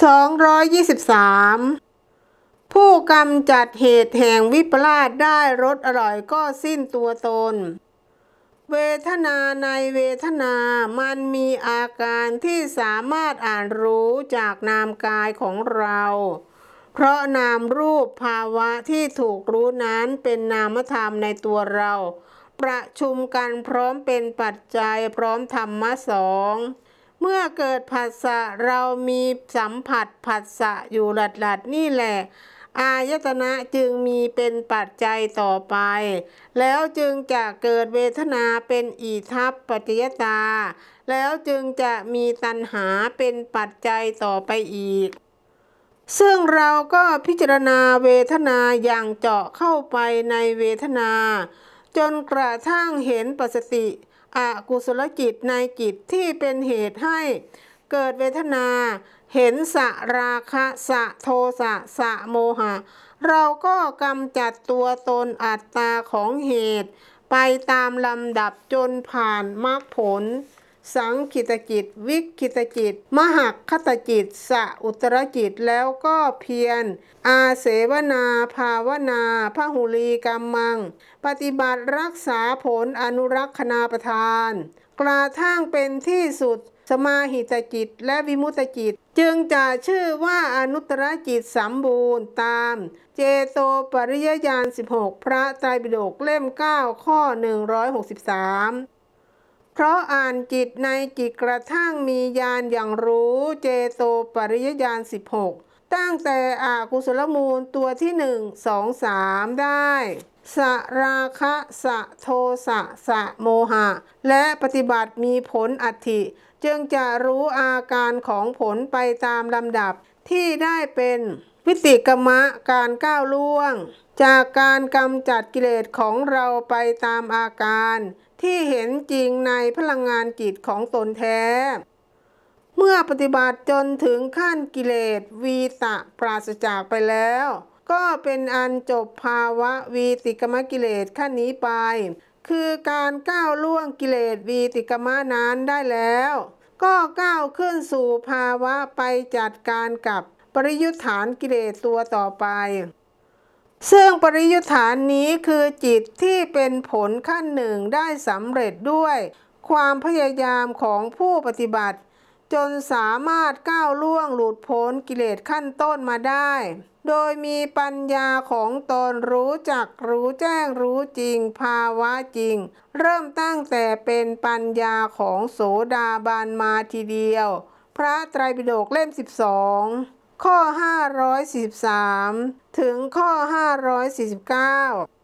223 ผู้กำจัดเหตุแห่งวิปลาสได้รสอร่อยก็สิ้นตัวตน เวทนาในเวทนามันมีอาการที่สามารถอ่านรู้จากนามกายของเรา เพราะนามรูปภาวะที่ถูกรู้นั้นเป็นนามธรรมในตัวเรา ประชุมกันพร้อมเป็นปัจจัยพร้อมธรรมะสอง เมื่อเกิดผัสสะเรามีสัมผัสผัสสะอยู่หลัดหลัดนี่แหละ อายตนะจึงมีเป็นปัจจัยต่อไป แล้วจึงจะเกิดเวทนาเป็นอีทัปปัจยตา แล้วจึงจะมีตัณหาเป็นปัจจัยต่อไปอีกซึ่งเราก็พิจารณาเวทนาอย่างเจาะเข้าไปในเวทนา จนกระทั่งเห็นปัสสติ อกุศลจิตในจิตที่เป็นเหตุให้เกิดเวทนา เห็นสะราคะสะโทสะสะโมหะ เราก็กำจัดตัวตนอัตตาของเหตุ ไปตามลำดับจนผ่านมรรคผล สังคิตจิต วิคิตจิต มหักคตจิต สะอุตรจิตแล้วก็เพียร อาเสวนาภาวนาพหุลีกรรมัง ปฏิบัติรักษาผลอนุรักษณาประทาน กระทั่งเป็นที่สุดสมาหิตจิตและวิมุตตจิต จึงจะชื่อว่าอนุตตรจิตสมบูรณ์ตาม เจโตปริยญาณ 16 พระไตรปิฎกเล่ม 9 ข้อ 163 เพราะอ่านจิตในจิตกระทั่งมีญาณอย่างรู้เจโตปริยญาณ 16 ตั้งแต่อากุศลมูลตัวที่ 1 2 3 ได้สราคะสะโทสะสะโมหะ และปฏิบัติมีผลอัติจึงจะรู้อาการของผลไปตามลำดับ ที่ได้เป็นวิติกมะการก้าวล่วง จากการกำจัดกิเลสของเราไปตามอาการ ที่เห็นจริงในพลังงานจิตของตนแท้ เมื่อปฏิบัติจนถึงขั้นกิเลสวีตะปราศจากไปแล้ว ก็เป็นอันจบภาวะวีติกมกิเลสขั้นนี้ไป คือการก้าวล่วงกิเลสวีติกมะนั้นได้แล้ว ก็ก้าวขึ้นสู่ภาวะไปจัดการกับปริยุทธานกิเลสตัวต่อไป ซึ่งปริยุทธานนี้คือจิตที่เป็นผลขั้นหนึ่งได้สำเร็จด้วย ความพยายามของผู้ปฏิบัติ จนสามารถก้าวล่วงหลุดพ้นกิเลสขั้นต้นมาได้ โดยมีปัญญาของตนรู้จักรู้แจ้งรู้จริงภาวะจริง เริ่มตั้งแต่เป็นปัญญาของโสดาบันมาทีเดียว พระไตรปิฎกเล่ม 12 ข้อ 543 ถึงข้อ 549